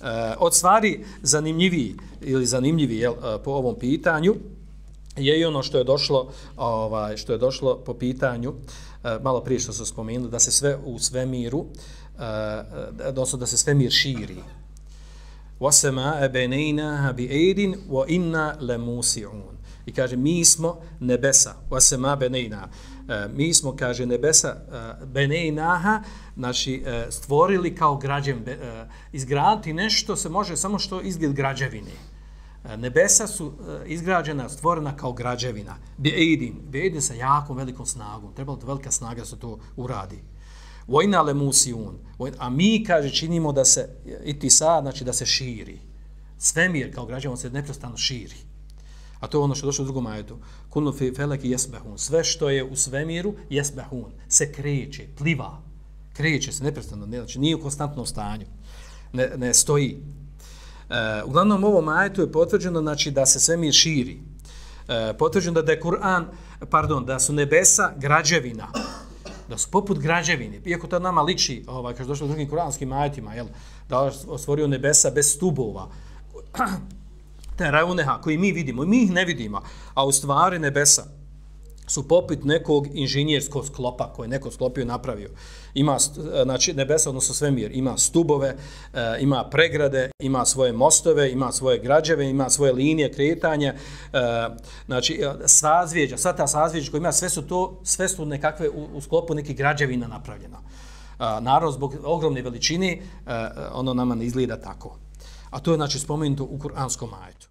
Eh, od stvari zanimljivi ili zanimljivi jel, eh, po ovom pitanju je i ono što je došlo ovaj što je došlo po pitanju eh, malo prije što se spomenuli da se sve u svemiru odnosno da se svemir širi. Wasama banayna bi aidin wa inna lamusi'un i kaže mi smo nebesa vasema benejna. E, mi smo kaže nebesa e, banaynaha znači e, stvorili kao građen e, izgraditi nešto se može samo što izgled građevine nebesa su izgrađena stvorena kao građevina Beidin, aidin sa jakom velikom snagom trebalo to velika snaga da se to uradi Vojna le musiun. A mi, kaže, činimo da se, itisa, sad, znači da se širi. Svemir, kao građan, se neprestano širi. A to je ono što je došlo u drugom ajetu. Kunu fi feleki jesbehun. Sve što je u svemiru, jesbehun. Se kreće, pliva. Kreće se neprestano. Ne, znači nije u konstantnom stanju. Ne, ne stoji. E, uglavnom, ovom ajetu je potvrđeno znači, da se svemir širi. E, potvrđeno da je Kur'an, pardon, da su nebesa građevina da su poput građevine, iako to nama liči, ovaj, kaže došlo u drugim kuranskim ajetima, jel, da je osvorio nebesa bez stubova, teravneha koji mi vidimo, mi ih ne vidimo, a u stvari nebesa su poput nekog inženjerskog sklopa koje neko sklopio i napravio. Ima, znači, nebesa, odnosno svemir, ima stubove, eh, ima pregrade, ima svoje mostove, ima svoje građeve, ima svoje linije kretanja, eh, znači, eh, sazvijeđa, sva ta sazvijeđa koja ima, sve su to, sve su nekakve u, u sklopu nekih građevina napravljeno. Naravno, zbog ogromne veličine, ono nama ne izgleda tako. A to je, znači, spomenuto u kuranskom ajetu.